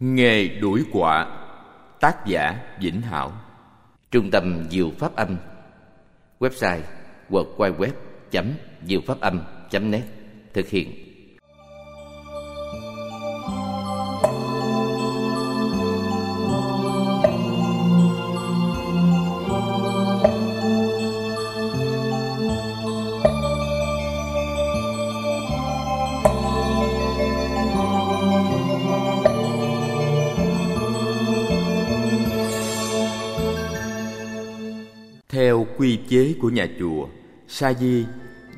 Nghề đuổi quạ, Tác giả Vĩnh Hảo. Trung tâm Diệu Pháp Âm. Website www.diệu pháp âm.net Thực hiện chế của nhà chùa, sa di,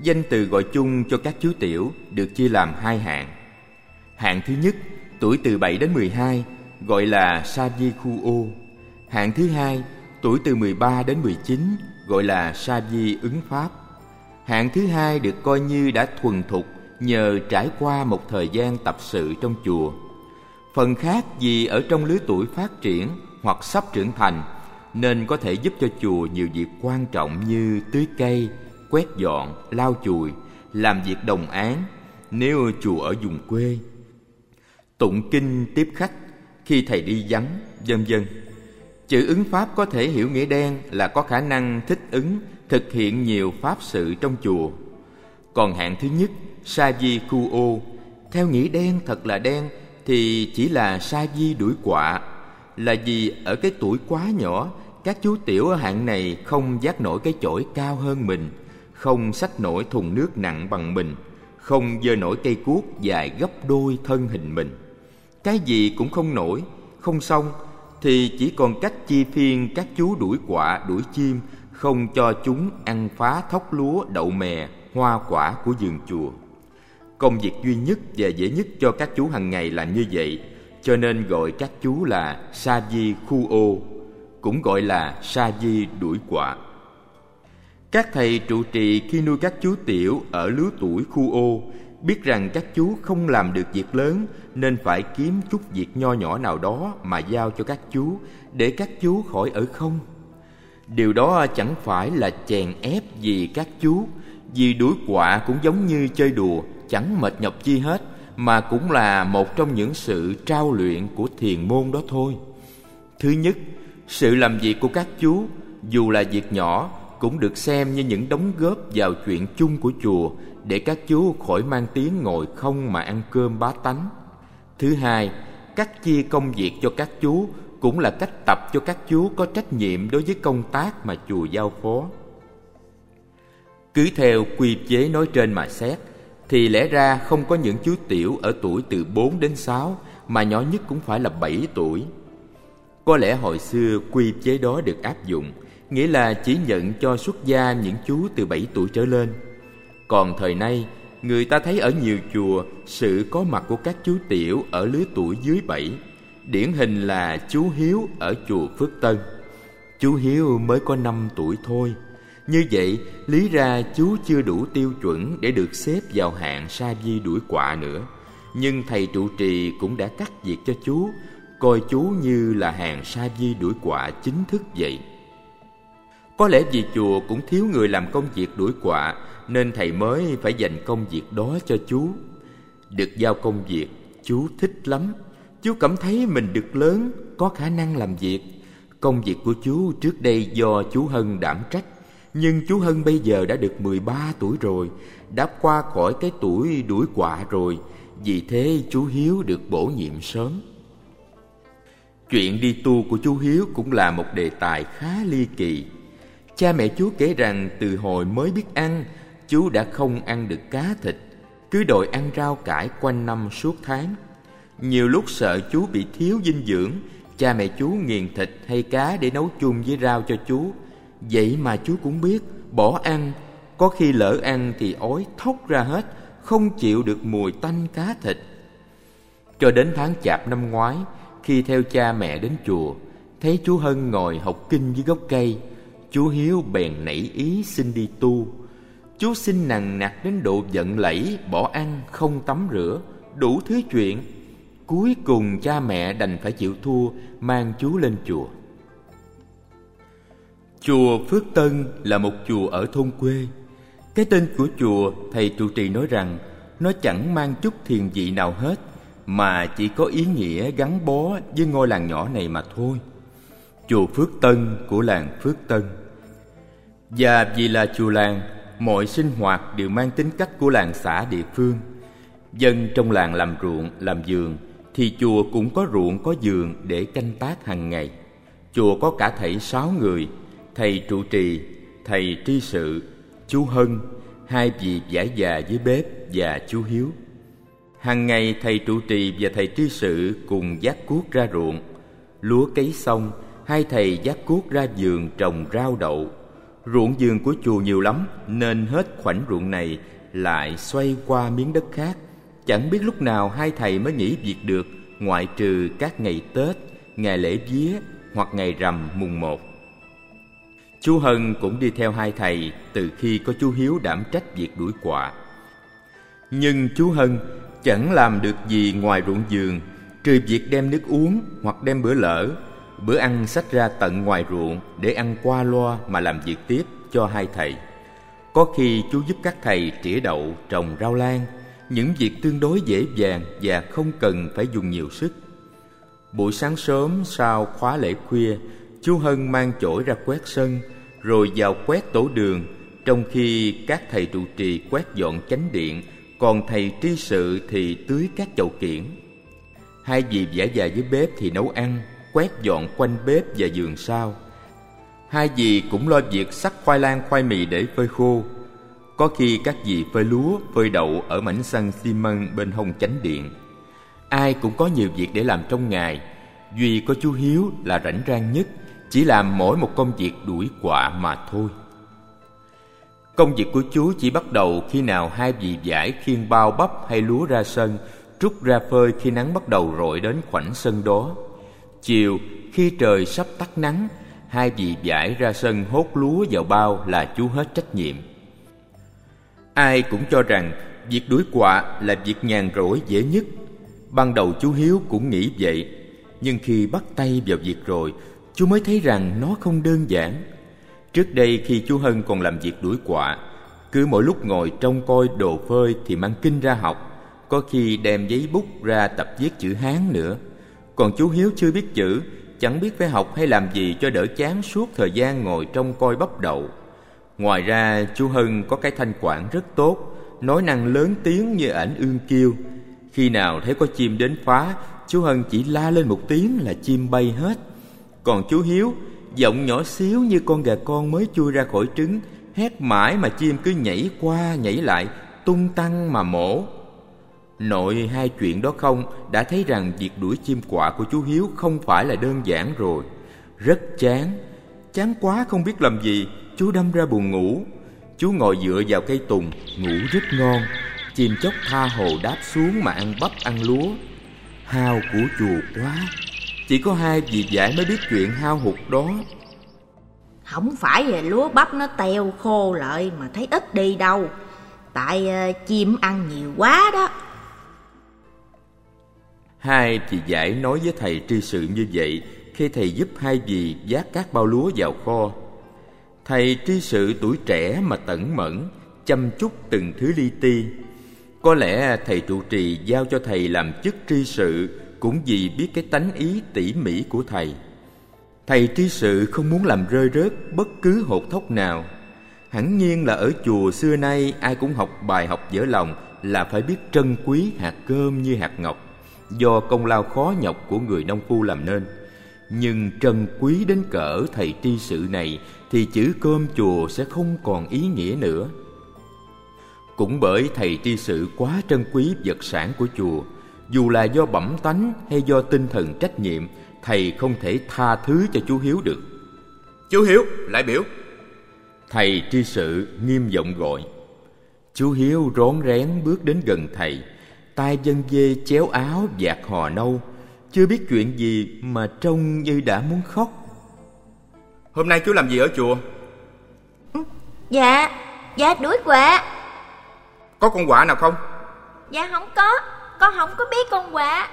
danh từ gọi chung cho các chú tiểu được chia làm hai hạng. Hạng thứ nhất, tuổi từ 7 đến 12, gọi là sa di khu ô. Hạng thứ hai, tuổi từ 13 đến 19, gọi là sa di ứng pháp. Hạng thứ hai được coi như đã thuần thục nhờ trải qua một thời gian tập sự trong chùa. Phần khác vì ở trong lứa tuổi phát triển hoặc sắp trưởng thành nên có thể giúp cho chùa nhiều việc quan trọng như tưới cây, quét dọn, lau chùi, làm việc đồng án nếu chùa ở vùng quê. Tụng kinh tiếp khách khi thầy đi vắng, vân vân. Chữ ứng pháp có thể hiểu nghĩa đen là có khả năng thích ứng, thực hiện nhiều pháp sự trong chùa. Còn hạng thứ nhất, sa di khu ô, theo nghĩa đen thật là đen thì chỉ là sa di đuổi quạ là vì ở cái tuổi quá nhỏ, các chú tiểu ở hạng này không giác nổi cái chổi cao hơn mình, không xách nổi thùng nước nặng bằng mình, không dơ nổi cây cuốc dài gấp đôi thân hình mình. Cái gì cũng không nổi, không xong, thì chỉ còn cách chi phiên các chú đuổi quạ, đuổi chim, không cho chúng ăn phá thóc lúa, đậu mè, hoa quả của vườn chùa. Công việc duy nhất và dễ nhất cho các chú hàng ngày là như vậy cho nên gọi các chú là sa di khu ô cũng gọi là sa di đuổi quả. các thầy trụ trì khi nuôi các chú tiểu ở lứa tuổi khu ô, biết rằng các chú không làm được việc lớn nên phải kiếm chút việc nho nhỏ nào đó mà giao cho các chú để các chú khỏi ở không điều đó chẳng phải là chèn ép gì các chú, vì đuổi quạ cũng giống như chơi đùa, chẳng mệt nhọc chi hết mà cũng là một trong những sự trao luyện của thiền môn đó thôi. Thứ nhất, sự làm việc của các chú, dù là việc nhỏ, cũng được xem như những đóng góp vào chuyện chung của chùa để các chú khỏi mang tiếng ngồi không mà ăn cơm bá tánh. Thứ hai, cách chia công việc cho các chú cũng là cách tập cho các chú có trách nhiệm đối với công tác mà chùa giao phó. Cứ theo quy chế nói trên mà xét thì lẽ ra không có những chú tiểu ở tuổi từ 4 đến 6 mà nhỏ nhất cũng phải là 7 tuổi. Có lẽ hồi xưa quy chế đó được áp dụng, nghĩa là chỉ nhận cho xuất gia những chú từ 7 tuổi trở lên. Còn thời nay, người ta thấy ở nhiều chùa sự có mặt của các chú tiểu ở lứa tuổi dưới 7. Điển hình là chú Hiếu ở chùa Phước Tân. Chú Hiếu mới có 5 tuổi thôi, như vậy, lý ra chú chưa đủ tiêu chuẩn để được xếp vào hạng sa di đuổi quạ nữa. Nhưng thầy trụ trì cũng đã cắt việc cho chú, coi chú như là hàng sa di đuổi quạ chính thức vậy. Có lẽ vì chùa cũng thiếu người làm công việc đuổi quạ, nên thầy mới phải dành công việc đó cho chú. Được giao công việc, chú thích lắm. Chú cảm thấy mình được lớn, có khả năng làm việc. Công việc của chú trước đây do chú Hân đảm trách nhưng chú Hân bây giờ đã được 13 tuổi rồi, đã qua khỏi cái tuổi đuổi quạ rồi, vì thế chú Hiếu được bổ nhiệm sớm. Chuyện đi tu của chú Hiếu cũng là một đề tài khá ly kỳ. Cha mẹ chú kể rằng từ hồi mới biết ăn, chú đã không ăn được cá thịt, cứ đòi ăn rau cải quanh năm suốt tháng. Nhiều lúc sợ chú bị thiếu dinh dưỡng, cha mẹ chú nghiền thịt hay cá để nấu chung với rau cho chú Vậy mà chú cũng biết, Bỏ ăn, Có khi lỡ ăn thì ói thốc ra hết, Không chịu được mùi tanh cá thịt. Cho đến tháng chạp năm ngoái, Khi theo cha mẹ đến chùa, Thấy chú Hân ngồi học kinh dưới gốc cây Chú Hiếu bèn nảy ý xin đi tu. Chú xin nằng nặc đến độ giận lẫy, Bỏ ăn, không tắm rửa, Đủ thứ chuyện. Cuối cùng cha mẹ đành phải chịu thua, Mang chú lên chùa. Chùa Phước Tân là một chùa ở thôn quê. Cái tên của chùa thầy trụ trì nói rằng nó chẳng mang chút thiền vị nào hết, mà chỉ có ý nghĩa gắn bó với ngôi làng nhỏ này mà thôi. Chùa Phước Tân của làng Phước Tân. Và vì là chùa làng, mọi sinh hoạt đều mang tính cách của làng xã địa phương. Dân trong làng làm ruộng, làm vườn thì chùa cũng có ruộng có vườn để canh tác hàng ngày. Chùa có cả thảy sáu người, thầy trụ trì, thầy tri sự, chú Hân, hai vị giải già dưới bếp và chú Hiếu. Hàng ngày thầy trụ trì và thầy tri sự cùng dắt cuốc ra ruộng. Lúa cấy xong, hai thầy dắt cuốc ra vườn trồng rau đậu. Ruộng vườn của chùa nhiều lắm nên hết khoảnh ruộng này lại xoay qua miếng đất khác. Chẳng biết lúc nào hai thầy mới nghỉ việc được ngoại trừ các ngày Tết, ngày lễ vía hoặc ngày rằm mùng một. Chú Hân cũng đi theo hai thầy từ khi có chú Hiếu đảm trách việc đuổi quạ. Nhưng chú Hân chẳng làm được gì ngoài ruộng giường trừ việc đem nước uống hoặc đem bữa lỡ, bữa ăn sách ra tận ngoài ruộng để ăn qua loa mà làm việc tiếp cho hai thầy. Có khi chú giúp các thầy trĩa đậu, trồng rau lan, những việc tương đối dễ dàng và không cần phải dùng nhiều sức. Buổi sáng sớm sau khóa lễ khuya, chú Hân mang chổi ra quét sân, rồi vào quét tổ đường, trong khi các thầy trụ trì quét dọn chánh điện, còn thầy tri sự thì tưới các chậu kiển. Hai vị giả già dưới bếp thì nấu ăn, quét dọn quanh bếp và giường sau. Hai dì cũng lo việc sắc khoai lang khoai mì để phơi khô. Có khi các dì phơi lúa, phơi đậu ở mảnh sân xi măng bên hông chánh điện. Ai cũng có nhiều việc để làm trong ngày, duy có chú Hiếu là rảnh rang nhất, chỉ làm mỗi một công việc đuổi quạ mà thôi. Công việc của chú chỉ bắt đầu khi nào hai vị giải khiên bao bắp hay lúa ra sân, trút ra phơi khi nắng bắt đầu rọi đến khoảnh sân đó. Chiều, khi trời sắp tắt nắng, hai vị giải ra sân hốt lúa vào bao là chú hết trách nhiệm. Ai cũng cho rằng việc đuổi quạ là việc nhàn rỗi dễ nhất. Ban đầu chú Hiếu cũng nghĩ vậy, nhưng khi bắt tay vào việc rồi, chú mới thấy rằng nó không đơn giản. Trước đây khi chú Hân còn làm việc đuổi quạ, cứ mỗi lúc ngồi trông coi đồ phơi thì mang kinh ra học, có khi đem giấy bút ra tập viết chữ Hán nữa. Còn chú Hiếu chưa biết chữ, chẳng biết phải học hay làm gì cho đỡ chán suốt thời gian ngồi trông coi bắp đậu. Ngoài ra, chú Hân có cái thanh quản rất tốt, nói năng lớn tiếng như ảnh ương kiêu. Khi nào thấy có chim đến phá, chú Hân chỉ la lên một tiếng là chim bay hết. Còn chú Hiếu, giọng nhỏ xíu như con gà con mới chui ra khỏi trứng, hét mãi mà chim cứ nhảy qua nhảy lại, tung tăng mà mổ. Nội hai chuyện đó không đã thấy rằng việc đuổi chim quạ của chú Hiếu không phải là đơn giản rồi. Rất chán, chán quá không biết làm gì, chú đâm ra buồn ngủ. Chú ngồi dựa vào cây tùng, ngủ rất ngon. Chim chóc tha hồ đáp xuống mà ăn bắp ăn lúa. Hao của chùa quá, chỉ có hai vị giải mới biết chuyện hao hụt đó. Không phải là lúa bắp nó teo khô lại mà thấy ít đi đâu. Tại uh, chim ăn nhiều quá đó. Hai chị giải nói với thầy tri sự như vậy khi thầy giúp hai dì vác các bao lúa vào kho. Thầy tri sự tuổi trẻ mà tẩn mẫn, chăm chút từng thứ li ti. Có lẽ thầy trụ trì giao cho thầy làm chức tri sự cũng vì biết cái tánh ý tỉ mỉ của thầy. Thầy tri sự không muốn làm rơi rớt bất cứ hột thóc nào. Hẳn nhiên là ở chùa xưa nay ai cũng học bài học dở lòng là phải biết trân quý hạt cơm như hạt ngọc do công lao khó nhọc của người nông phu làm nên. Nhưng trân quý đến cỡ thầy tri sự này thì chữ cơm chùa sẽ không còn ý nghĩa nữa. Cũng bởi thầy tri sự quá trân quý vật sản của chùa, dù là do bẩm tánh hay do tinh thần trách nhiệm, thầy không thể tha thứ cho chú Hiếu được. Chú Hiếu, lại biểu. Thầy tri sự nghiêm giọng gọi. Chú Hiếu rón rén bước đến gần thầy, tay dân dê chéo áo vạt hò nâu chưa biết chuyện gì mà trông như đã muốn khóc hôm nay chú làm gì ở chùa dạ dạ đuổi quạ có con quạ nào không dạ không có con không có biết con quạ.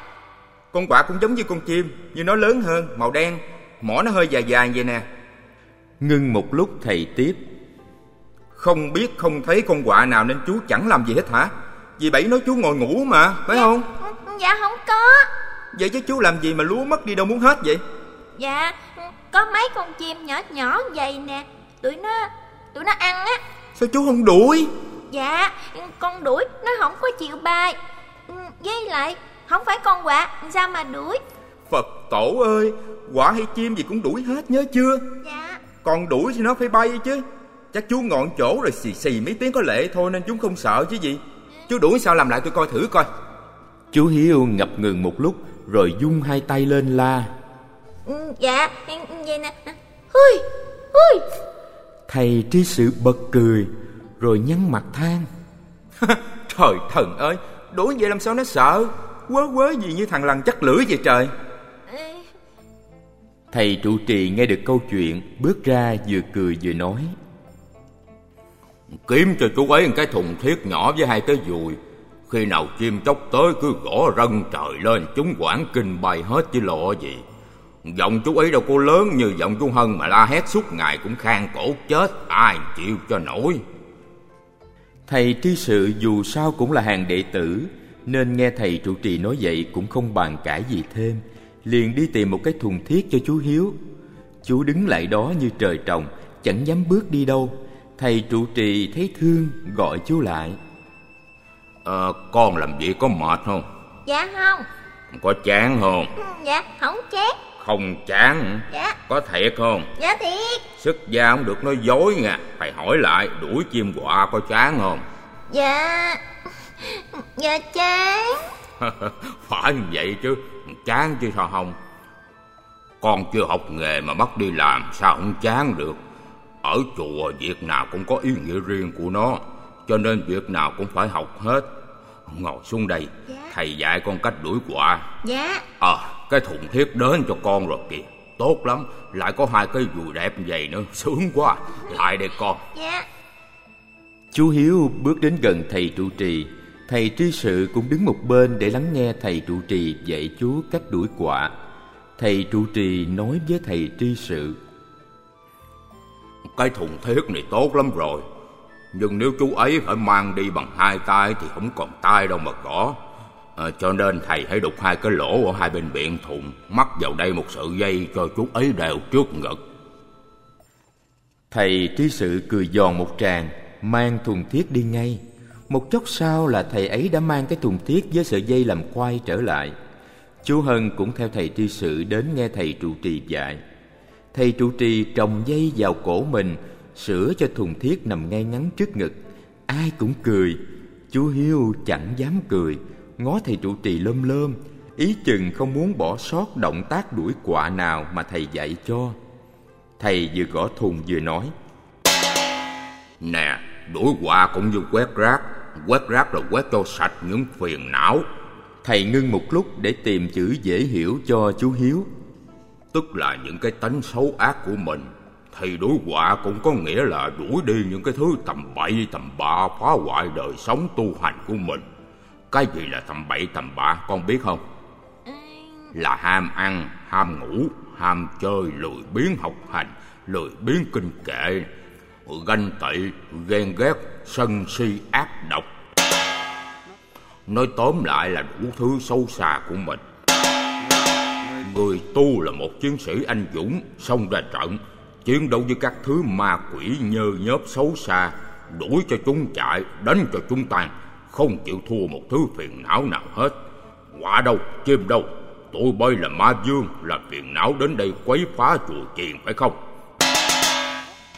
Con quạ cũng giống như con chim nhưng nó lớn hơn màu đen. Mỏ nó hơi dài dài vậy nè. Ngưng một lúc thầy tiếp. Không biết không thấy con quạ nào nên chú chẳng làm gì hết hả? Dì Bảy nói chú ngồi ngủ mà, phải dạ, không? Dạ không có. Vậy chứ chú làm gì mà lúa mất đi đâu muốn hết vậy? Dạ có mấy con chim nhỏ nhỏ vậy nè. Tụi nó tụi nó ăn á. Sao chú không đuổi? Dạ con đuổi nó không có chịu bay Với lại không phải con quạ Sao mà đuổi? Phật tổ ơi Quả hay chim gì cũng đuổi hết nhớ chưa? Dạ. Còn đuổi thì nó phải bay chứ. Chắc chú ngọn chỗ rồi xì xì mấy tiếng có lệ thôi Nên chú không sợ chứ gì. Chú đuổi sao làm lại tôi coi thử coi. Chú Hiếu ngập ngừng một lúc rồi dung hai tay lên la. Ừ, Dạ vậy nè. Hui Hui Thầy trí sự bật cười rồi nhăn mặt than. Trời thần ơi Đuổi vậy làm sao nó sợ? Quớ quớ gì như thằng lằn chắc lưỡi vậy trời? Thầy trụ trì nghe được câu chuyện, bước ra vừa cười vừa nói. Kiếm cho chú ấy một cái thùng thiết nhỏ với hai cái dùi. Khi nào chim chóc tới cứ gõ rân trời lên Chúng quảng kinh bay hết chứ lo gì. Giọng chú ấy đâu có lớn như giọng chú Hân Mà la hét suốt ngày cũng khang cổ chết Ai chịu cho nổi Thầy trí sự dù sao cũng là hàng đệ tử, nên nghe thầy trụ trì nói vậy cũng không bàn cãi gì thêm, liền đi tìm một cái thùng thiết cho chú Hiếu. Chú đứng lại đó như trời trồng, chẳng dám bước đi đâu. Thầy trụ trì thấy thương, gọi chú lại. Ờ, con làm việc có mệt không? Dạ không Có chán không? Dạ không chết Không chán. Dạ. Có thiệt không? Dạ thiệt. Sức gia không được nói dối nha. Phải hỏi lại đuổi chim quạ có chán không? Dạ. Dạ chán. Phải như vậy chứ. Chán chứ sao không? Con chưa học nghề mà bắt đi làm Sao không chán được? Ở chùa việc nào cũng có ý nghĩa riêng của nó Cho nên việc nào cũng phải học hết. Ngồi xuống đây. Dạ. Thầy dạy con cách đuổi quạ. Dạ. Ờ cái thùng thiết đến cho con rồi kìa. Tốt lắm Lại có hai cái dùi đẹp như vậy nữa. Sướng quá. Lại đây con. Dạ. Chú Hiếu bước đến gần thầy trụ trì. Thầy trí sự cũng đứng một bên để lắng nghe thầy trụ trì dạy chú cách đuổi quạ. Thầy trụ trì nói với thầy tri sự. Cái thùng thiết này tốt lắm rồi. Nhưng nếu chú ấy phải mang đi bằng hai tay Thì không còn tay đâu mà gõ à, Cho nên thầy hãy đục hai cái lỗ ở hai bên miệng thùng Mắc vào đây một sợi dây cho chú ấy đều trước ngực Thầy trí sự cười giòn một tràng, mang thùng thiết đi ngay. Một chốc sau là thầy ấy đã mang cái thùng thiết với sợi dây làm quay trở lại. Chú Hân cũng theo thầy tri sự đến nghe thầy trụ trì dạy. Thầy trụ trì trồng dây vào cổ mình, sửa cho thùng thiết nằm ngay ngắn trước ngực. Ai cũng cười, chú Hiếu chẳng dám cười, ngó thầy trụ trì lơm lơm, ý chừng không muốn bỏ sót động tác đuổi quạ nào mà thầy dạy cho. Thầy vừa gõ thùng vừa nói Nè đuổi quạ cũng như quét rác. Quét rác là quét cho sạch những phiền não. Thầy ngưng một lúc để tìm chữ dễ hiểu cho chú Hiếu. Tức là những cái tánh xấu ác của mình. Thì đuổi quạ cũng có nghĩa là đuổi đi những cái thứ tầm bậy tầm bạ Phá hoại đời sống tu hành của mình cái gì là tầm bậy tầm bạ con biết không? Là ham ăn, ham ngủ, ham chơi, lười biếng học hành Lười biếng kinh kệ Ganh tị, ghen ghét, sân si ác độc. Nói tóm lại là đủ thứ sâu xa của mình. Người tu là một chiến sĩ anh dũng Xông ra trận Chiến đấu với các thứ ma quỷ nhơ nhớp xấu xa Đuổi cho chúng chạy Đánh cho chúng tan. Không chịu thua một thứ phiền não nào hết. Quả đâu, chim đâu. Tụi bay là ma dương Là phiền não đến đây quấy phá chùa chiền phải không?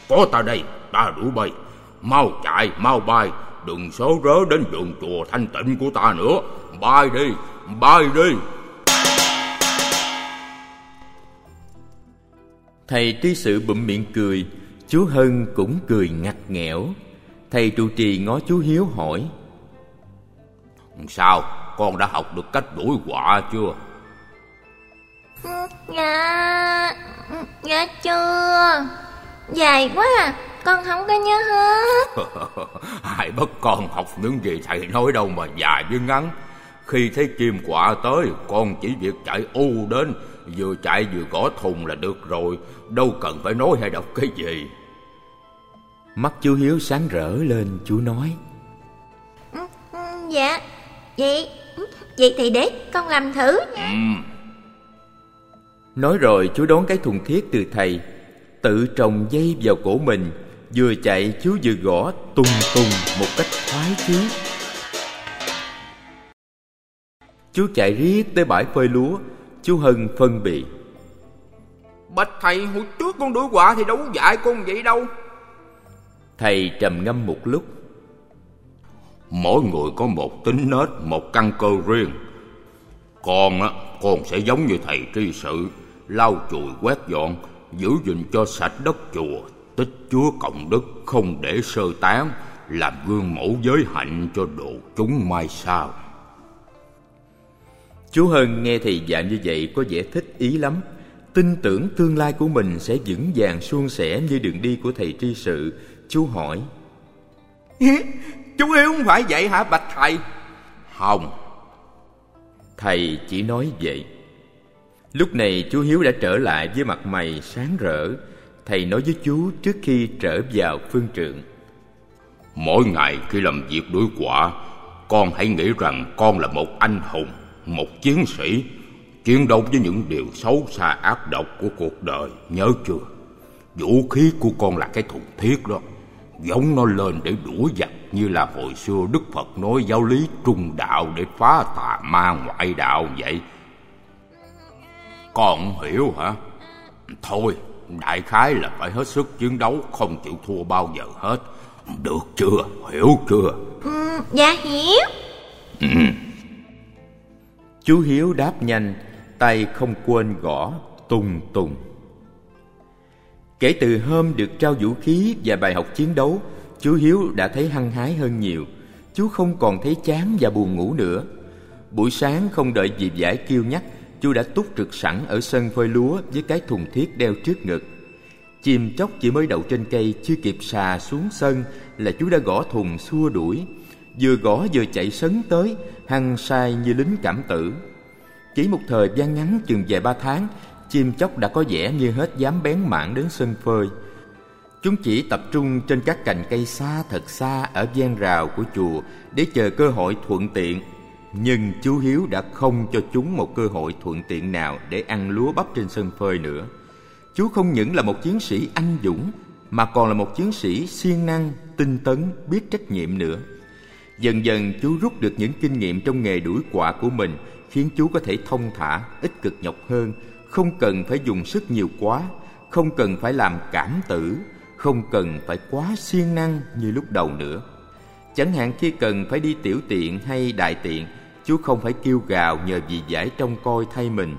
Có ta đây, ta đuổi bay Mau chạy, mau bay. Đừng số rớ đến vườn chùa thanh tịnh của ta nữa. Bay đi, bay đi. Thầy trí sự bụm miệng cười Chú Hân cũng cười ngặt nghẽo. Thầy trụ trì ngó chú Hiếu hỏi Sao, con đã học được cách đuổi quạ chưa? Dạ Dạ chưa? Dài quá à Con không có nhớ hết. Ai bất con học những gì thầy nói đâu mà dài với ngắn. Khi thấy chim quạ tới Con chỉ việc chạy u đến Vừa chạy vừa gõ thùng là được rồi. Đâu cần phải nói hay đọc cái gì. Mắt chú Hiếu sáng rỡ lên chú nói. Dạ Vậy Vậy thì để con làm thử nha. Ừ. Nói rồi chú đón cái thùng thiết từ thầy Tự trồng dây vào cổ mình Vừa chạy chú vừa gõ tung tung một cách khoái chí. Chú chạy riết tới bãi phơi lúa Chú Hân phân biệt Bạch thầy hồi trước con đuổi quạ thì đâu có dạy con vậy đâu. Thầy trầm ngâm một lúc Mỗi người có một tính nết, một căn cơ riêng. Con á, con sẽ giống như thầy tri sự Lau chùi quét dọn Giữ gìn cho sạch đất chùa Tích chúa cộng đức không để sơ tán Làm gương mẫu giới hạnh cho độ chúng mai sau. Chú Hân nghe thầy dạy như vậy có vẻ thích ý lắm. Tin tưởng tương lai của mình sẽ vững vàng suôn sẻ như đường đi của thầy tri sự Chú hỏi Chú Hiếu không phải vậy hả bạch thầy? Không. Thầy chỉ nói vậy. Lúc này chú Hiếu đã trở lại với mặt mày sáng rỡ. Thầy nói với chú trước khi trở vào phương trượng Mỗi ngày khi làm việc đuổi quả Con hãy nghĩ rằng con là một anh hùng Một chiến sĩ Chiến đấu với những điều xấu xa ác độc của cuộc đời. Nhớ chưa? Vũ khí của con là cái thùng thiết đó Giống nó lên để đuổi giặc Như là hồi xưa Đức Phật nói giáo lý trung đạo Để phá tà ma ngoại đạo vậy. Con hiểu hả? Thôi Đại khái là phải hết sức chiến đấu Không chịu thua bao giờ hết. Được chưa? Hiểu chưa? Ừ, Dạ hiểu. Ừ. Chú Hiếu đáp nhanh Tay không quên gõ Tùng tùng Kể từ hôm được trao vũ khí và bài học chiến đấu, Chú Hiếu đã thấy hăng hái hơn nhiều. Chú không còn thấy chán và buồn ngủ nữa. Buổi sáng không đợi dịp giải kêu nhắc, Chú đã túc trực sẵn ở sân phơi lúa Với cái thùng thiết đeo trước ngực. Chim chóc chỉ mới đậu trên cây, Chưa kịp xà xuống sân Là chú đã gõ thùng xua đuổi. Vừa gõ vừa chạy sấn tới, Hăng sai như lính cảm tử. Chỉ một thời gian ngắn chừng vài ba tháng Chim chóc đã có vẻ như hết dám bén mảng đến sân phơi Chúng chỉ tập trung trên các cành cây xa thật xa ở gian rào của chùa để chờ cơ hội thuận tiện. Nhưng chú Hiếu đã không cho chúng một cơ hội thuận tiện nào để ăn lúa bắp trên sân phơi nữa. Chú không những là một chiến sĩ anh dũng mà còn là một chiến sĩ siêng năng, tinh tấn, biết trách nhiệm nữa. Dần dần chú rút được những kinh nghiệm trong nghề đuổi quạ của mình khiến chú có thể thông thả, ít cực nhọc hơn, không cần phải dùng sức nhiều quá, không cần phải làm cảm tử, không cần phải quá siêng năng như lúc đầu nữa. Chẳng hạn khi cần phải đi tiểu tiện hay đại tiện, chú không phải kêu gào nhờ dì giải trông coi thay mình.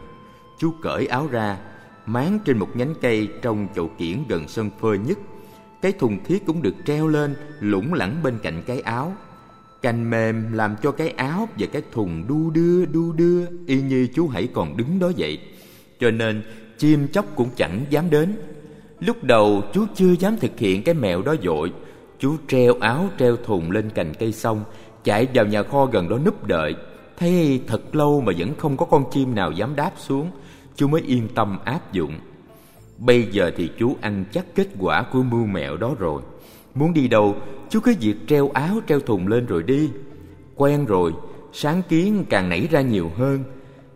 Chú cởi áo ra, máng trên một nhánh cây trong chậu kiển gần sân phơi nhất. Cái thùng thiết cũng được treo lên, lủng lẳng bên cạnh cái áo. Cành mềm làm cho cái áo và cái thùng đu đưa đu đưa y như chú hãy còn đứng đó vậy. Cho nên chim chóc cũng chẳng dám đến. Lúc đầu chú chưa dám thực hiện cái mẹo đó dội. Chú treo áo treo thùng lên cành cây xong Chạy vào nhà kho gần đó núp đợi. Thấy thật lâu mà vẫn không có con chim nào dám đáp xuống, Chú mới yên tâm áp dụng. Bây giờ thì chú ăn chắc kết quả của mưu mẹo đó rồi. Muốn đi đâu, chú cứ việc treo áo treo thùng lên rồi đi. Quen rồi, sáng kiến càng nảy ra nhiều hơn.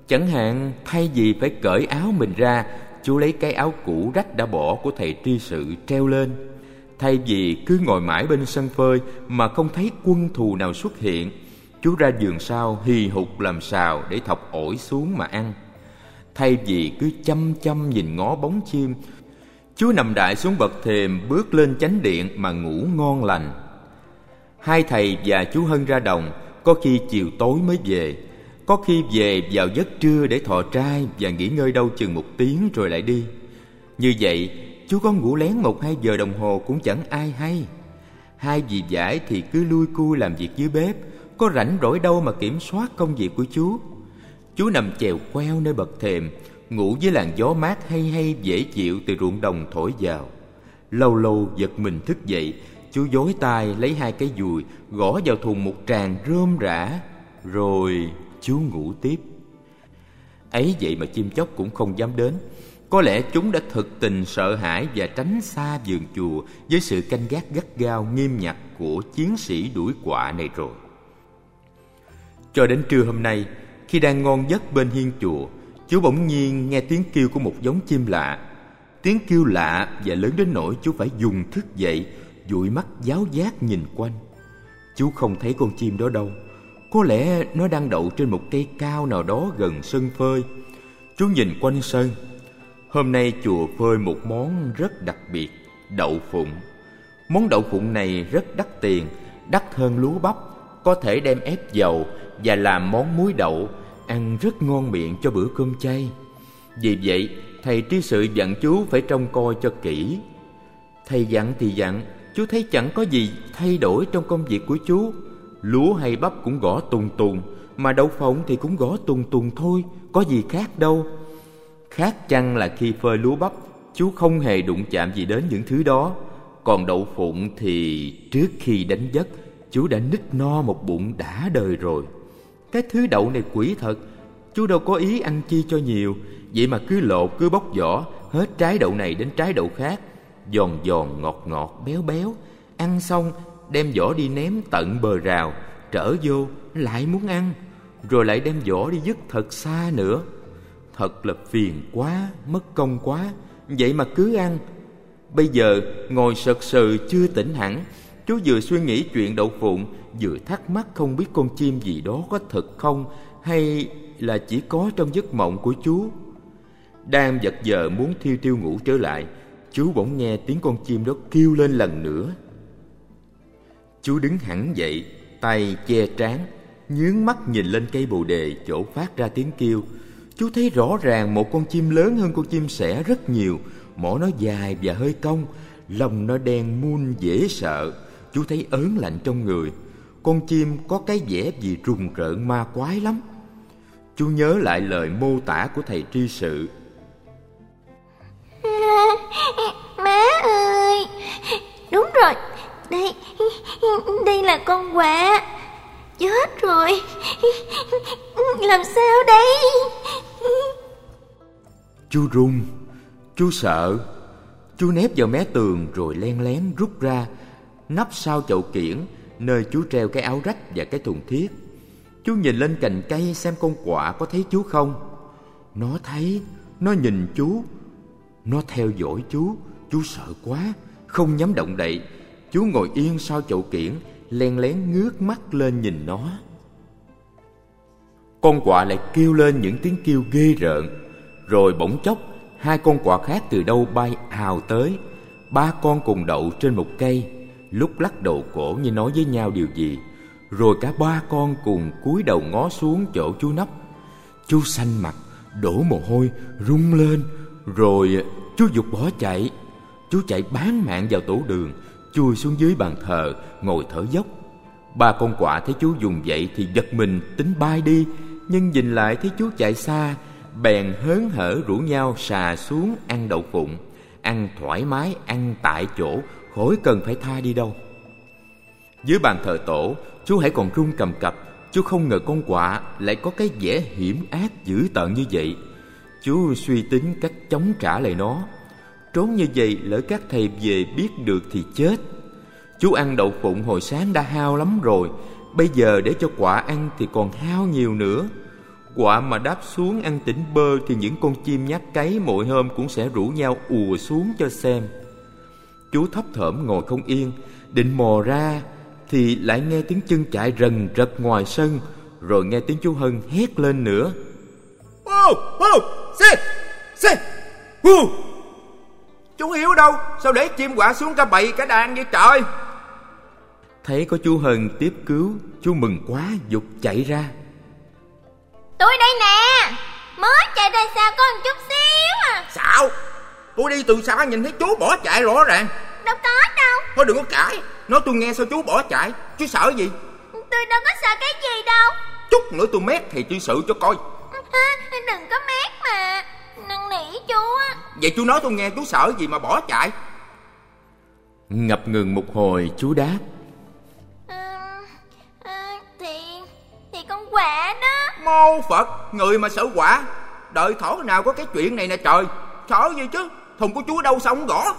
Chẳng hạn, thay vì phải cởi áo mình ra chú lấy cái áo cũ rách đã bỏ của thầy tri sự treo lên. Thay vì cứ ngồi mãi bên sân phơi mà không thấy quân thù nào xuất hiện chú ra giường sau hì hục làm xào để thọc ổi xuống mà ăn. Thay vì cứ chăm chăm nhìn ngó bóng chim chú nằm đại xuống bậc thềm bước lên chánh điện mà ngủ ngon lành. Hai thầy và chú hân ra đồng, có khi chiều tối mới về có khi về vào giấc trưa để thọ trai và nghỉ ngơi đâu chừng một tiếng rồi lại đi. Như vậy, chú có ngủ lén một hai giờ đồng hồ cũng chẳng ai hay. Hai dì giải thì cứ lui cui làm việc dưới bếp, có rảnh rỗi đâu mà kiểm soát công việc của chú. Chú nằm chèo queo nơi bậc thềm, ngủ với làn gió mát hay hay dễ chịu từ ruộng đồng thổi vào. Lâu lâu giật mình thức dậy, chú dối tay lấy hai cái dùi gõ vào thùng một tràng rơm rã, rồi chú ngủ tiếp. Ấy vậy mà chim chóc cũng không dám đến. Có lẽ chúng đã thực tình sợ hãi và tránh xa vườn chùa với sự canh gác gắt gao nghiêm ngặt của chiến sĩ đuổi quạ này rồi. Cho đến trưa hôm nay, Khi đang ngon giấc bên hiên chùa Chú bỗng nhiên nghe tiếng kêu của một giống chim lạ. Tiếng kêu lạ và lớn đến nỗi chú phải dùng thức dậy, dụi mắt giáo giác nhìn quanh. Chú không thấy con chim đó đâu. Có lẽ nó đang đậu trên một cây cao nào đó gần sân phơi. Chú nhìn quanh sân. Hôm nay chùa phơi một món rất đặc biệt, Đậu phụng. Món đậu phụng này rất đắt tiền, Đắt hơn lúa bắp, Có thể đem ép dầu Và làm món muối đậu, Ăn rất ngon miệng cho bữa cơm chay. Vì vậy, thầy trí sự dặn chú phải trông coi cho kỹ. Thầy dặn thì dặn, Chú thấy chẳng có gì thay đổi trong công việc của chú. Lúa hay bắp cũng gõ tùng tùng, Mà đậu phộng thì cũng gõ tùng tùng thôi, Có gì khác đâu. Khác chăng là khi phơi lúa bắp, Chú không hề đụng chạm gì đến những thứ đó. Còn đậu phụng thì trước khi đánh giấc, Chú đã nít no một bụng đã đời rồi. Cái thứ đậu này quỷ thật, Chú đâu có ý ăn chi cho nhiều, Vậy mà cứ lột, cứ bóc vỏ, Hết trái đậu này đến trái đậu khác. Giòn giòn ngọt ngọt béo béo, Ăn xong đem vỏ đi ném tận bờ rào Trở vô lại muốn ăn Rồi lại đem vỏ đi dứt thật xa nữa. Thật là phiền quá, mất công quá Vậy mà cứ ăn. Bây giờ ngồi sật sừ chưa tỉnh hẳn Chú vừa suy nghĩ chuyện đậu phụng Vừa thắc mắc không biết con chim gì đó có thật không Hay là chỉ có trong giấc mộng của chú. Đang vật giờ muốn thiêu thiêu ngủ trở lại Chú bỗng nghe tiếng con chim đó kêu lên lần nữa. Chú đứng hẳn dậy, Tay che trán, Nhướng mắt nhìn lên cây bồ đề Chỗ phát ra tiếng kêu. Chú thấy rõ ràng một con chim lớn hơn con chim sẻ rất nhiều, Mỏ nó dài và hơi cong, Lòng nó đen muôn dễ sợ. Chú thấy ớn lạnh trong người. Con chim có cái vẻ gì rùng rợn ma quái lắm. Chú nhớ lại lời mô tả của thầy tri sự. Má ơi! Đúng rồi! Đây đây là con quạ. Chết rồi. Làm sao đây? Chú run, Chú sợ. Chú nép vào mé tường rồi len lén rút ra, Nắp sau chậu kiển Nơi chú treo cái áo rách và cái thùng thiết. Chú nhìn lên cành cây xem con quạ có thấy chú không. Nó thấy, Nó nhìn chú, Nó theo dõi chú. Chú sợ quá, Không nhắm động đậy. Chú ngồi yên sau chậu kiển, Len lén ngước mắt lên nhìn nó. Con quạ lại kêu lên những tiếng kêu ghê rợn. Rồi bỗng chốc, Hai con quạ khác từ đâu bay hào tới. Ba con cùng đậu trên một cây, Lúc lắc đầu cổ như nói với nhau điều gì. Rồi cả ba con cùng cúi đầu ngó xuống chỗ chú nấp. Chú xanh mặt, Đổ mồ hôi, rung lên. Rồi chú dục bỏ chạy. Chú chạy bán mạng vào tổ đường. Chui xuống dưới bàn thờ Ngồi thở dốc. Ba con quạ thấy chú dùng vậy Thì giật mình tính bay đi. Nhưng nhìn lại thấy chú chạy xa Bèn hớn hở rủ nhau xà xuống ăn đậu phụng. Ăn thoải mái, ăn tại chỗ Khỏi cần phải tha đi đâu. Dưới bàn thờ tổ Chú hãy còn run cầm cập. Chú không ngờ con quạ lại có cái vẻ hiểm ác dữ tợn như vậy. Chú suy tính cách chống trả lại nó. Trốn như vậy lỡ các thầy về biết được thì chết. Chú ăn đậu phụng hồi sáng đã hao lắm rồi Bây giờ để cho quả ăn thì còn hao nhiều nữa. Quả mà đáp xuống ăn tỉnh bơ Thì những con chim nhát cấy mỗi hôm cũng sẽ rủ nhau ùa xuống cho xem. Chú thấp thởm ngồi không yên Định mò ra Thì lại nghe tiếng chân chạy rần rật ngoài sân Rồi nghe tiếng chú Hân hét lên nữa. Ô, ô, xe, xe, ô. Chú Hiếu đâu? Sao để chim quạ xuống cả bầy cả đàn vậy trời? Thấy có chú Hân tiếp cứu Chú mừng quá dục chạy ra. Tôi đây nè Mới chạy ra xa có một chút xíu à. Sao? Tôi đi từ xa nhìn thấy chú bỏ chạy rõ ràng. Đâu có đâu. Thôi đừng có cãi. Nói tôi nghe sao chú bỏ chạy. Chú sợ gì? Tôi đâu có sợ cái gì đâu. Chút nữa tôi mét thì tôi sự cho coi Vậy chú nói tôi nghe chú sợ gì mà bỏ chạy? Ngập ngừng một hồi chú đáp. À, à, Thì Thì con quạ đó. Mô Phật Người mà sợ quả Đợi thỏ nào có cái chuyện này nè trời. Sợ gì chứ? Thùng của chú đâu sao không gõ?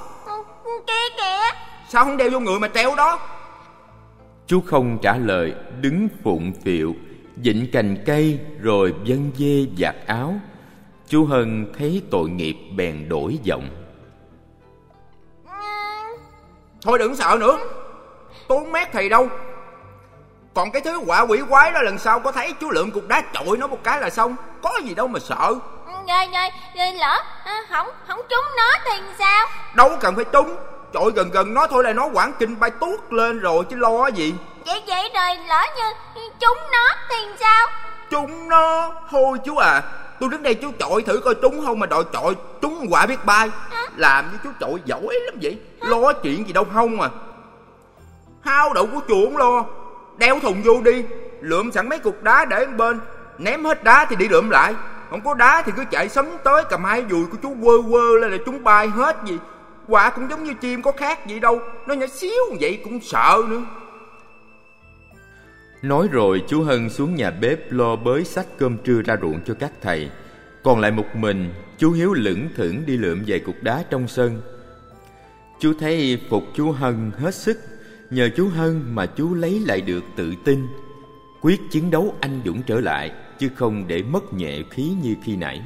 Kia kìa. Sao không đeo vô người mà treo đó? Chú không trả lời Đứng phụng phịu Dịnh cành cây rồi dân dê giặt áo Chú Hân thấy tội nghiệp bèn đổi giọng. Thôi đừng sợ nữa. Tôi không mét thầy đâu. Còn cái thứ quả quỷ quái đó lần sau có thấy chú lượm cục đá chọi nó một cái là xong. Có gì đâu mà sợ. Rồi rồi rồi lỡ. À, Không không trúng nó thì sao? Đâu cần phải trúng. Chọi gần gần nó thôi là nó quảng kinh bay tuốt lên rồi chứ lo gì. Vậy vậy rồi lỡ như trúng nó thì sao? Trúng nó. Thôi chú à Tôi đứng đây chú chọi thử coi trúng không mà đòi chọi trúng quả biết bay. Làm như chú chọi giỏi lắm vậy. Lo chuyện gì đâu không à. Hao đậu của không lo. Đeo thùng vô đi. Lượm sẵn mấy cục đá để bên. Ném hết đá thì đi lượm lại. Không có đá thì cứ chạy sấm tới cầm hai dùi của chú quơ quơ lên là chúng bay hết gì Quả cũng giống như chim có khác gì đâu. Nó nhỏ xíu vậy cũng sợ nữa Nói rồi chú Hân xuống nhà bếp lo bới sách cơm trưa ra ruộng cho các thầy. Còn lại một mình, chú Hiếu lững thững đi lượm vài cục đá trong sân. Chú thấy phục chú Hân hết sức, Nhờ chú Hân mà chú lấy lại được tự tin. Quyết chiến đấu anh dũng trở lại, Chứ không để mất nhẹ khí như khi nãy.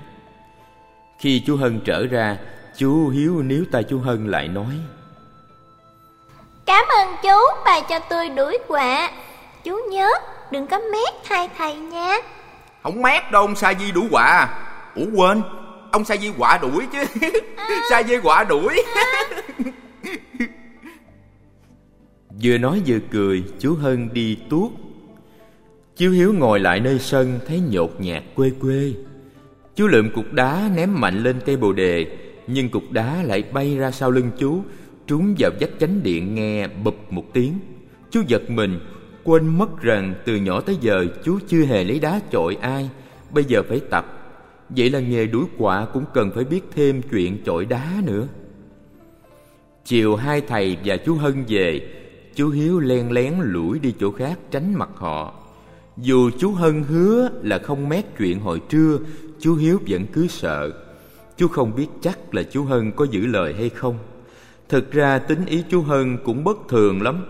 Khi chú Hân trở ra, Chú Hiếu níu tay chú Hân lại nói, Cảm ơn chú, bà cho tôi đuổi quạ. Chú nhớ đừng có mét hai thầy nha. Không mét đâu ông Sa Di đuổi quả Ủa quên Ông Sa Di quả đuổi chứ. Sa Di quả đuổi. Vừa nói vừa cười Chú Hân đi tuốt. Chú Hiếu ngồi lại nơi sân Thấy nhột nhạt quê quê. Chú lượm cục đá ném mạnh lên cây bồ đề Nhưng cục đá lại bay ra sau lưng chú Trúng vào vách chánh điện nghe bụp một tiếng. Chú giật mình Quên mất rằng từ nhỏ tới giờ chú chưa hề lấy đá chọi ai. Bây giờ phải tập. Vậy là nghề đuổi quạ cũng cần phải biết thêm chuyện chọi đá nữa. Chiều hai thầy và chú Hân về, Chú Hiếu len lén lủi đi chỗ khác tránh mặt họ. Dù chú Hân hứa là không mét chuyện hồi trưa, Chú Hiếu vẫn cứ sợ. Chú không biết chắc là chú Hân có giữ lời hay không. Thực ra tính ý chú Hân cũng bất thường lắm.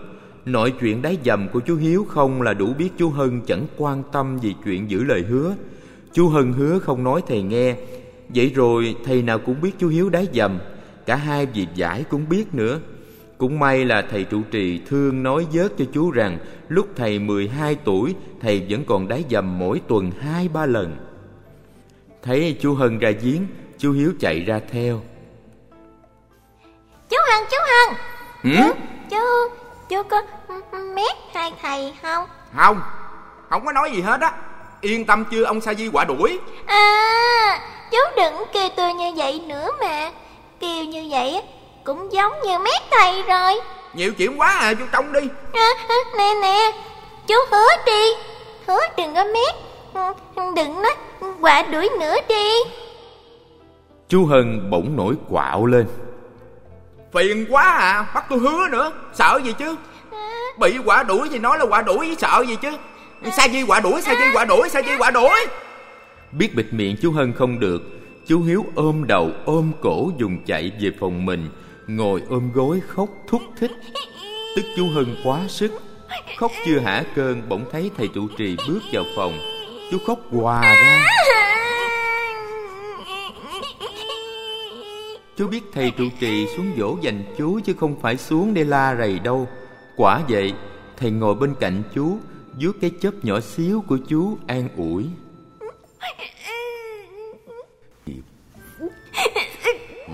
Nội chuyện đáy dầm của chú Hiếu không là đủ biết chú Hân chẳng quan tâm gì chuyện giữ lời hứa. Chú Hân hứa không nói thầy nghe. Vậy rồi thầy nào cũng biết chú Hiếu đáy dầm. Cả hai vị giải cũng biết nữa. Cũng may là thầy trụ trì thương nói vớt cho chú rằng Lúc thầy 12 tuổi Thầy vẫn còn đáy dầm mỗi tuần hai ba lần. Thấy chú Hân ra giếng Chú Hiếu chạy ra theo. Chú Hân chú Hân. Ừ? Chú chú có mét hai thầy không? Không Không có nói gì hết á. Yên tâm chưa ông Sa Di quả đuổi. À chú đừng kêu tôi như vậy nữa mà. Kêu như vậy cũng giống như mét thầy rồi. Nhiều chuyện quá à chú trông đi. À, Nè nè Chú hứa đi. Hứa đừng có mét. Ừ, Đừng nói quả đuổi nữa đi. Chú Hân bỗng nổi quạo lên Phiền quá à Bắt tôi hứa nữa. Sợ gì chứ? Bị quả đuổi thì nói là quả đuổi với sợ gì chứ? Sa Di quả đuổi Sa Di quả đuổi Sa Di quả đuổi? Biết bịt miệng chú Hân không được Chú Hiếu ôm đầu ôm cổ dùng chạy về phòng mình Ngồi ôm gối khóc thúc thích. Tức chú Hân quá sức Khóc chưa hả cơn bỗng thấy thầy trụ trì bước vào phòng. Chú khóc hòa ra Chú biết thầy trụ trì xuống dỗ dành chú Chứ không phải xuống để la rầy đâu. Quả vậy, Thầy ngồi bên cạnh chú vuốt cái chớp nhỏ xíu của chú an ủi.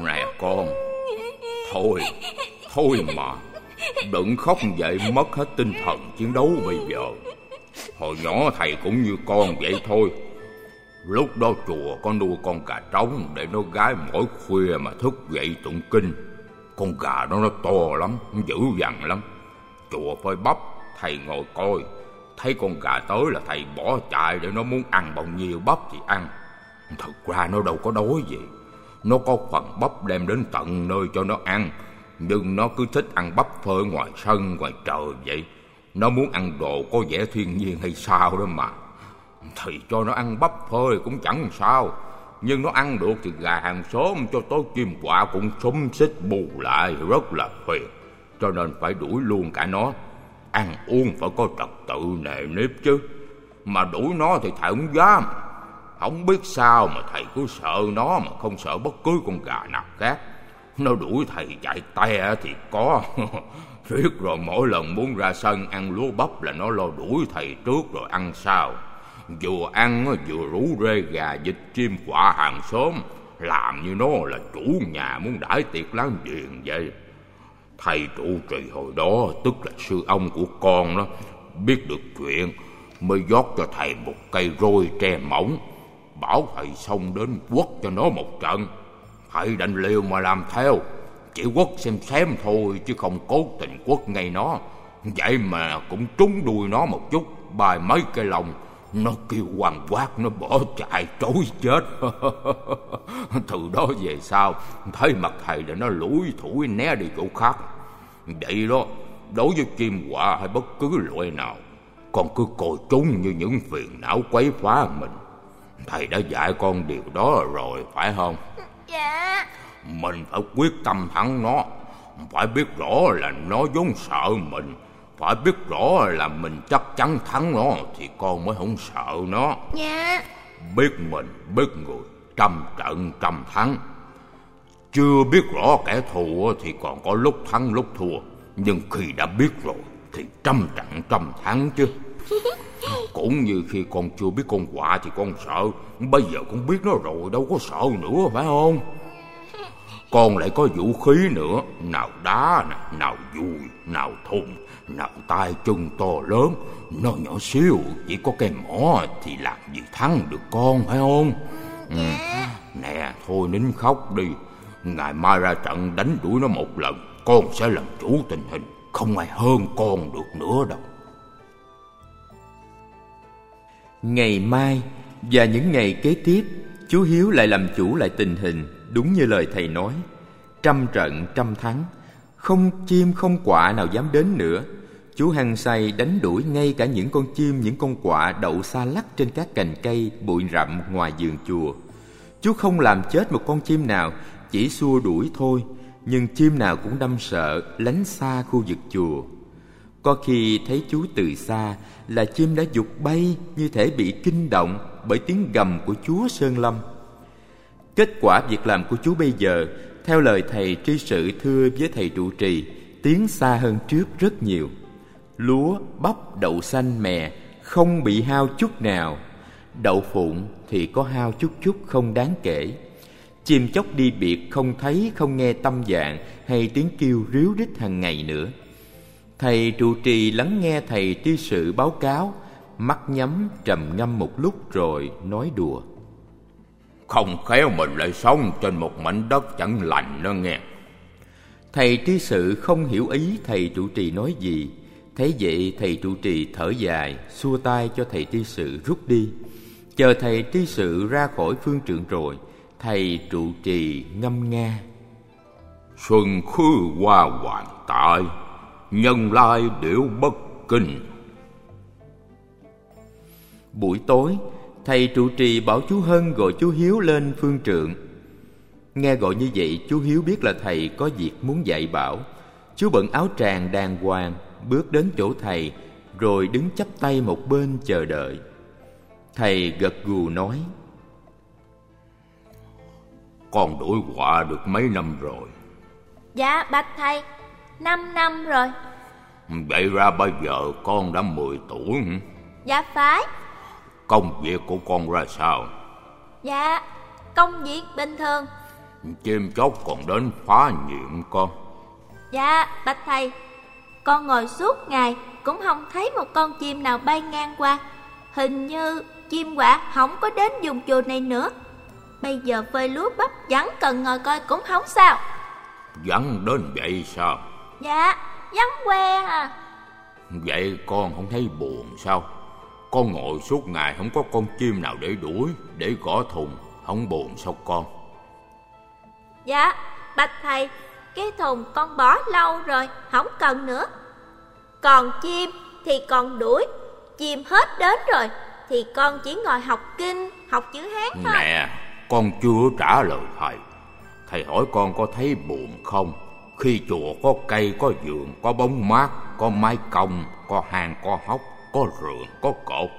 Nè con, Thôi Thôi mà. Đừng khóc vậy mất hết tinh thần chiến đấu bây giờ. Hồi nhỏ thầy cũng như con vậy thôi. Lúc đó chùa có nuôi con gà trống Để nó gái mỗi khuya mà thức dậy tụng kinh. Con gà đó nó to lắm Dữ dằn lắm. Chùa phơi bắp, Thầy ngồi coi. Thấy con gà tới là thầy bỏ chạy Để nó muốn ăn bao nhiêu bắp thì ăn. Thật ra nó đâu có đói gì. Nó có phần bắp đem đến tận nơi cho nó ăn. Nhưng nó cứ thích ăn bắp phơi ngoài sân, ngoài trời vậy. Nó muốn ăn đồ có vẻ thiên nhiên hay sao đó mà. Thì cho nó ăn bắp phơi cũng chẳng sao. Nhưng nó ăn được thì gà hàng xóm cho tối chim quạ cũng xúm xích bù lại, rất là phiền Cho nên phải đuổi luôn cả nó. Ăn uống phải có trật tự nề nếp chứ. Mà đuổi nó thì thầy không dám. Không biết sao mà thầy cứ sợ nó Mà không sợ bất cứ con gà nào khác. Nó đuổi thầy chạy te thì có. Riết rồi, mỗi lần muốn ra sân ăn lúa bắp là nó lo đuổi thầy trước rồi ăn sau. Vừa ăn vừa rú rê gà vịt chim quạ hàng xóm, Làm như nó là chủ nhà muốn đãi tiệc láng giềng vậy. Thầy trụ trì hồi đó, tức là sư ông của con đó, Biết được chuyện, mới rót cho thầy một cây roi tre mỏng, Bảo thầy xong đến quất cho nó một trận. Thầy đành liều mà làm theo, Chỉ quất xem xem thôi chứ không cố tình quất ngay nó. Vậy mà cũng trúng đuôi nó một chút, Bài mấy cái lòng nó kêu hoàng quát Nó bỏ chạy trối chết. Từ đó về sau Thấy mặt thầy là nó lủi thủi né đi chỗ khác. Vậy đó Đối với chim quạ hay bất cứ loại nào Con cứ coi chúng như những phiền não quấy phá mình. Thầy đã dạy con điều đó rồi phải không? Dạ. Mình phải quyết tâm thắng nó Phải biết rõ là nó vốn sợ mình Phải biết rõ là mình chắc chắn thắng nó Thì con mới không sợ nó. Dạ. Biết mình, biết người Trăm trận trăm thắng. Chưa biết rõ kẻ thù thì còn có lúc thắng lúc thua. Nhưng khi đã biết rồi Thì trăm trận trăm thắng chứ. Cũng như khi con chưa biết con quạ thì con sợ. Bây giờ con biết nó rồi đâu có sợ nữa phải không? Con lại có vũ khí nữa. Nào đá nè, nào dùi, nào thùng nào tay chân to lớn Nó nhỏ xíu Chỉ có cái mỏ thì làm gì thắng được con phải không ừ. Nè thôi nín khóc đi Ngày mai ra trận đánh đuổi nó một lần Con sẽ làm chủ tình hình Không ai hơn con được nữa đâu Ngày mai và những ngày kế tiếp, chú Hiếu lại làm chủ lại tình hình, đúng như lời thầy nói. Trăm trận trăm thắng, không chim không quạ nào dám đến nữa. Chú hăng say đánh đuổi ngay cả những con chim, những con quạ đậu xa lắc trên các cành cây, bụi rậm ngoài vườn chùa. Chú không làm chết một con chim nào, chỉ xua đuổi thôi, nhưng chim nào cũng đâm sợ, lánh xa khu vực chùa. Có khi thấy chú từ xa là chim đã dục bay như thể bị kinh động bởi tiếng gầm của Chúa Sơn Lâm. Kết quả việc làm của chú bây giờ, theo lời thầy tri sự thưa với thầy trụ trì, tiến xa hơn trước rất nhiều. Lúa, bắp, đậu xanh, mè không bị hao chút nào. Đậu phụng thì có hao chút chút không đáng kể. Chim chóc đi biệt không thấy không nghe tâm dạng hay tiếng kêu ríu rít hàng ngày nữa. Thầy trụ trì lắng nghe thầy tri sự báo cáo, mắt nhắm trầm ngâm một lúc rồi nói đùa. Không khéo mình lại sống trên một mảnh đất chẳng lành đó nghe. Thầy tri sự không hiểu ý thầy trụ trì nói gì. Thấy vậy thầy trụ trì thở dài, xua tay cho thầy tri sự rút đi. Chờ thầy tri sự ra khỏi phương trượng rồi, thầy trụ trì ngâm nga. Xuân khư hoa hoàng tại, nhân lai điểu bất kinh Buổi tối, thầy trụ trì bảo chú Hân gọi chú Hiếu lên phương trượng. Nghe gọi như vậy, chú Hiếu biết là thầy có việc muốn dạy bảo. Chú bận áo tràng đàng hoàng, bước đến chỗ thầy, rồi đứng chắp tay một bên chờ đợi. Thầy gật gù nói, Con đuổi quả được mấy năm rồi Dạ bạch thầy Năm năm rồi Vậy ra bây giờ con đã 10 tuổi hả? Dạ phải Công việc của con ra sao? Dạ Công việc bình thường Chim chóc còn đến phá nhiệm con Dạ bạch thầy Con ngồi suốt ngày Cũng không thấy một con chim nào bay ngang qua Hình như chim quạ không có đến vùng chùa này nữa Bây giờ phơi lúa bắp Chẳng cần ngồi coi cũng không sao Vắng đến vậy sao? Dạ vắng que à Vậy con không thấy buồn sao? Con ngồi suốt ngày không có con chim nào để đuổi Để gõ thùng Không buồn sao con? Dạ bạch thầy Cái thùng con bỏ lâu rồi Không cần nữa. Còn chim thì còn đuổi Chim hết đến rồi Thì con chỉ ngồi học kinh Học chữ Hán thôi. Nè Con chưa trả lời thầy. Thầy hỏi con có thấy buồn không? Khi chùa có cây, có vườn, có bóng mát Có mái cong, có hang, có hốc Có rường, có cột.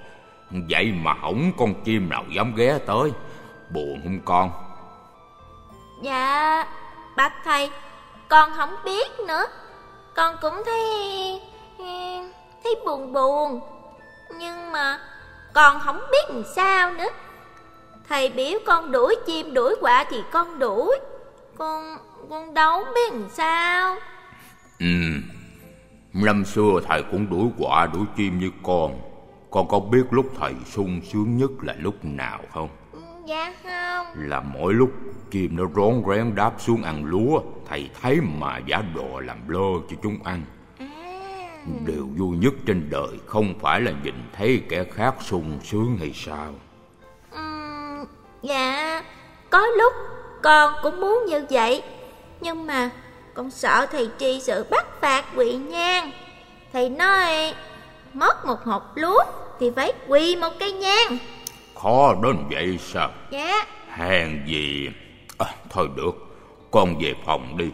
Vậy mà không con chim nào dám ghé tới. Buồn không con? Dạ Bạch thầy con không biết nữa. Con cũng thấy Thấy buồn buồn. Nhưng mà Con không biết làm sao nữa. Thầy biểu con đuổi chim đuổi quả thì con đuổi. Con con đâu biết làm sao. Ừ. Năm xưa thầy cũng đuổi quả đuổi chim như con. Con có biết lúc thầy sung sướng nhất là lúc nào không? Dạ không? Là mỗi lúc chim nó rón rén đáp xuống ăn lúa Thầy thấy mà giả đò làm lơ cho chúng ăn. À. Điều vui nhất trên đời không phải là nhìn thấy kẻ khác sung sướng hay sao. Uhm, Dạ Có lúc con cũng muốn như vậy Nhưng mà con sợ thầy tri sự bắt phạt quỵ nhang. Thầy nói Mất một hộp lúa Thì phải quỳ một cây nhang Khó đến vậy sao? Dạ. Hèn gì? À, Thôi được Con về phòng đi.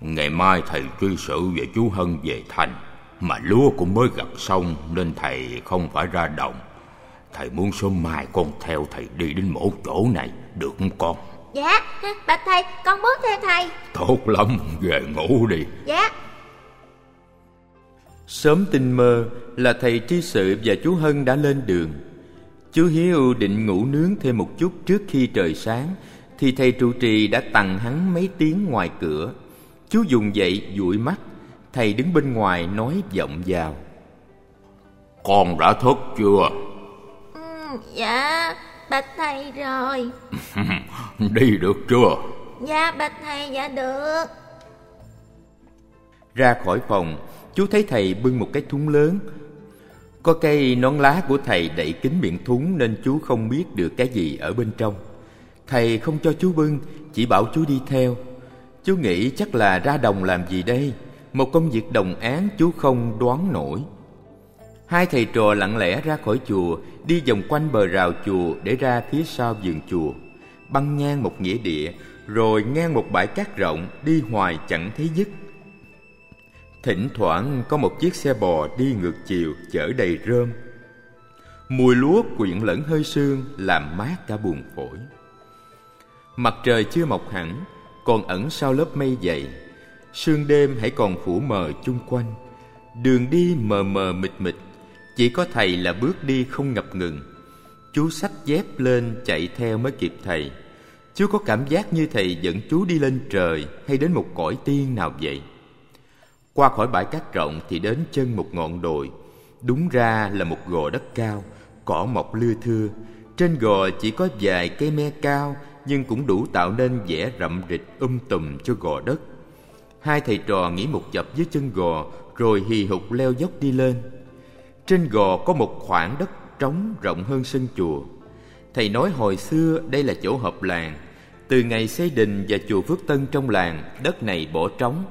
Ngày mai thầy truy sự về chú Hân về thành Mà lúa cũng mới gặt xong Nên thầy không phải ra đồng. Thầy muốn sớm mai con theo thầy đi đến một chỗ này Được không con? Dạ Bạch thầy con muốn theo thầy. Tốt lắm về ngủ đi. Dạ. Sớm tinh mơ là thầy tri sự và chú Hân đã lên đường Chú Hiếu định ngủ nướng thêm một chút trước khi trời sáng Thì thầy trụ trì đã tặng hắn mấy tiếng ngoài cửa Chú dùng dậy dụi mắt Thầy đứng bên ngoài nói vọng vào Con đã thức chưa? Ừ, dạ, bạch thầy rồi Đi được chưa? Dạ, bạch thầy, dạ được Ra khỏi phòng, chú thấy thầy bưng một cái thúng lớn có cây nón lá của thầy đậy kín miệng thúng nên chú không biết được cái gì ở bên trong. Thầy không cho chú bưng, chỉ bảo chú đi theo. Chú nghĩ chắc là ra đồng làm gì đây? Một công việc đồng án chú không đoán nổi. Hai thầy trò lặng lẽ ra khỏi chùa, đi vòng quanh bờ rào chùa để ra phía sau vườn chùa. Băng ngang một nghĩa địa, rồi ngang một bãi cát rộng, đi hoài chẳng thấy dứt. Thỉnh thoảng có một chiếc xe bò đi ngược chiều chở đầy rơm. Mùi lúa quyện lẫn hơi sương làm mát cả buồn phổi. Mặt trời chưa mọc hẳn, còn ẩn sau lớp mây dày. Sương đêm hãy còn phủ mờ chung quanh. Đường đi mờ mờ mịt mịt, chỉ có thầy là bước đi không ngập ngừng. Chú sách dép lên chạy theo mới kịp thầy. Chú có cảm giác như thầy dẫn chú đi lên trời hay đến một cõi tiên nào vậy. Qua khỏi bãi cát rộng thì đến chân một ngọn đồi. Đúng ra là một gò đất cao, Cỏ mọc lưa thưa. Trên gò chỉ có vài cây me cao, Nhưng cũng đủ tạo nên vẻ rậm rịch um tùm cho gò đất. Hai thầy trò nghỉ một chập dưới chân gò, Rồi hì hục leo dốc đi lên. Trên gò có một khoảng đất trống rộng hơn sân chùa. Thầy nói hồi xưa đây là chỗ hợp làng. Từ ngày xây đình và chùa Phước Tân trong làng, Đất này bỏ trống.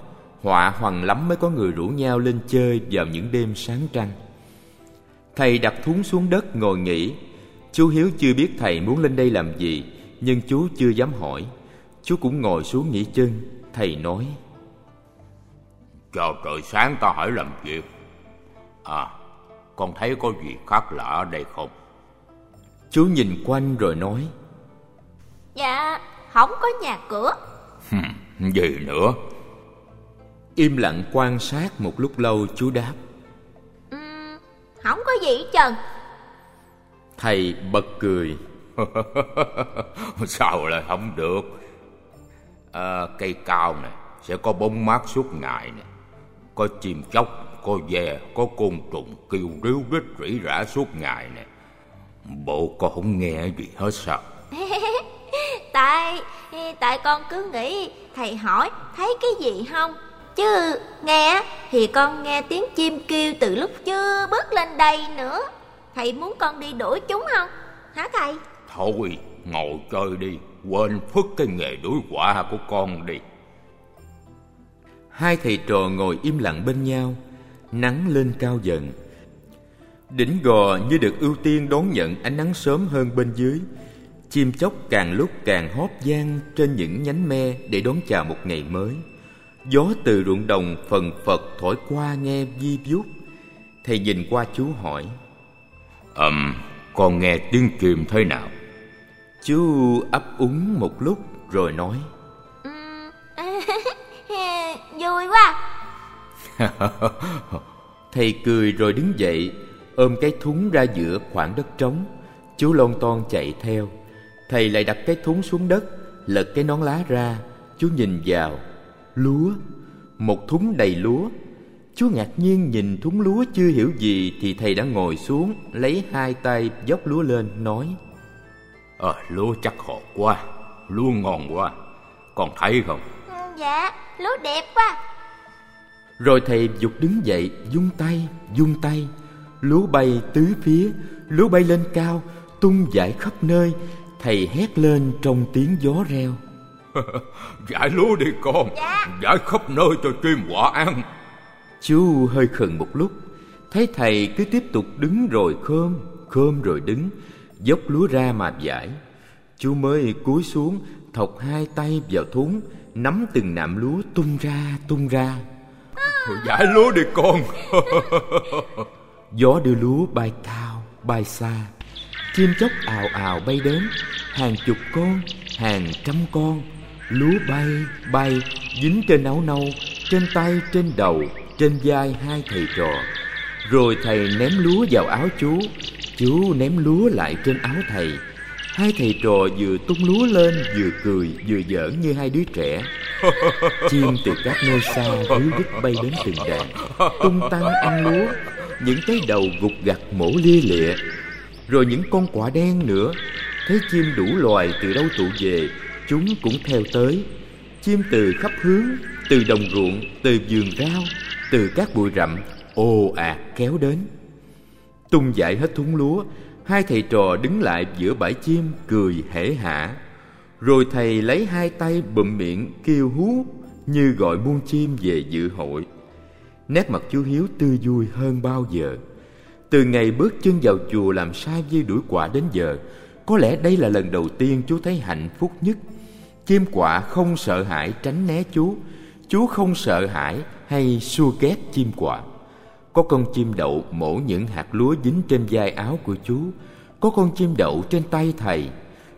Họa hoàng lắm mới có người rủ nhau lên chơi vào những đêm sáng trăng. Thầy đặt thúng xuống đất ngồi nghỉ. Chú Hiếu chưa biết thầy muốn lên đây làm gì Nhưng chú chưa dám hỏi. Chú cũng ngồi xuống nghỉ chân Thầy nói. Chờ trời sáng ta hỏi làm việc. À Con thấy có gì khác lạ ở đây không? Chú nhìn quanh rồi nói. Dạ Không có nhà cửa. Gì nữa Im lặng quan sát một lúc lâu chú đáp. Uhm, Không có gì trần Thầy bật cười. Sao lại không được? À, Cây cao này Sẽ có bóng mát suốt ngày này Có chim chóc Có ve Có côn trùng kêu ríu rít rỉ rả suốt ngày này Bộ con không nghe gì hết sao? Tại Tại con cứ nghĩ Thầy hỏi thấy cái gì không Chứ nghe thì con nghe tiếng chim kêu từ lúc chưa bước lên đây nữa. Thầy muốn con đi đuổi chúng không? Hả thầy? Thôi ngồi chơi đi. Quên phức cái nghề đuổi quả của con đi. Hai thầy trò ngồi im lặng bên nhau Nắng lên cao dần. Đỉnh gò như được ưu tiên đón nhận ánh nắng sớm hơn bên dưới. Chim chóc càng lúc càng hót vang trên những nhánh me để đón chào một ngày mới Gió từ ruộng đồng phần phật thổi qua nghe vi vút Thầy nhìn qua chú hỏi Ừm, Con nghe tiếng chim thế nào? Chú ấp úng một lúc rồi nói Vui quá. Thầy cười rồi đứng dậy Ôm cái thúng ra giữa khoảng đất trống. Chú lon ton chạy theo. Thầy lại đặt cái thúng xuống đất Lật cái nón lá ra. Chú nhìn vào Lúa. Một thúng đầy lúa. Chú ngạc nhiên nhìn thúng lúa chưa hiểu gì Thì thầy đã ngồi xuống Lấy hai tay dốc lúa lên nói Ờ lúa chắc hột quá Lúa ngon quá. Con thấy không? Dạ lúa đẹp quá. Rồi thầy dục đứng dậy Dung tay dung tay. Lúa bay tứ phía Lúa bay lên cao Tung dải khắp nơi. Thầy hét lên trong tiếng gió reo Giải lúa đi con. Dạ. Giải khắp nơi cho chim quả ăn. Chú hơi khựng một lúc. Thấy thầy cứ tiếp tục đứng rồi khơm Khơm rồi đứng. Dốc lúa ra mà giải. Chú mới cúi xuống Thọc hai tay vào thúng Nắm từng nạm lúa tung ra tung ra. Giải lúa đi con. Gió đưa lúa bay cao bay xa. Chim chóc ào ào bay đến. Hàng chục con Hàng trăm con Lúa bay bay Dính trên áo nâu Trên tay trên đầu Trên vai hai thầy trò. Rồi thầy ném lúa vào áo chú Chú ném lúa lại trên áo thầy. Hai thầy trò vừa tung lúa lên Vừa cười vừa giỡn như hai đứa trẻ. Chim từ các nơi xa ríu rít bay đến từng đàn Tung tăng ăn lúa. Những cái đầu gục gặt mổ lia lịa. Rồi những con quả đen nữa. Thấy chim đủ loài từ đâu tụ về Chúng cũng theo tới Chim từ khắp hướng Từ đồng ruộng, từ vườn rau Từ các bụi rậm ồ ạt kéo đến. Tung dại hết thúng lúa Hai thầy trò đứng lại giữa bãi chim Cười hể hả. Rồi thầy lấy hai tay bụm miệng kêu hú Như gọi muôn chim về dự hội. Nét mặt chú Hiếu tươi vui hơn bao giờ. Từ ngày bước chân vào chùa làm sai dây đuổi quả đến giờ Có lẽ đây là lần đầu tiên chú thấy hạnh phúc nhất. Chim quạ không sợ hãi tránh né chú Chú không sợ hãi hay xua ghét chim quạ Có con chim đậu mổ những hạt lúa dính trên vai áo của chú Có con chim đậu trên tay thầy.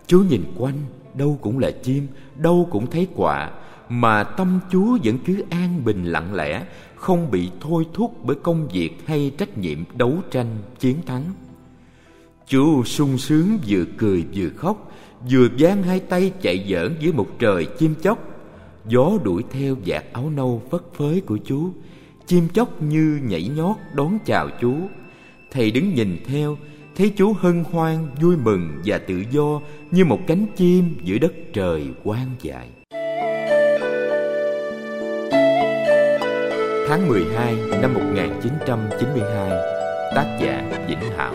Chú nhìn quanh, đâu cũng là chim, Đâu cũng thấy quạ Mà tâm chú vẫn cứ an bình lặng lẽ, Không bị thôi thúc bởi công việc hay trách nhiệm đấu tranh, chiến thắng. Chú sung sướng vừa cười vừa khóc Vừa giang hai tay chạy giỡn dưới một trời chim chóc. Gió đuổi theo vạt áo nâu phất phới của chú. Chim chóc như nhảy nhót đón chào chú. Thầy đứng nhìn theo Thấy chú hân hoan, vui mừng và tự do Như một cánh chim giữa đất trời quang dại. Tháng 12 năm 1992 Tác giả Vĩnh Hảo.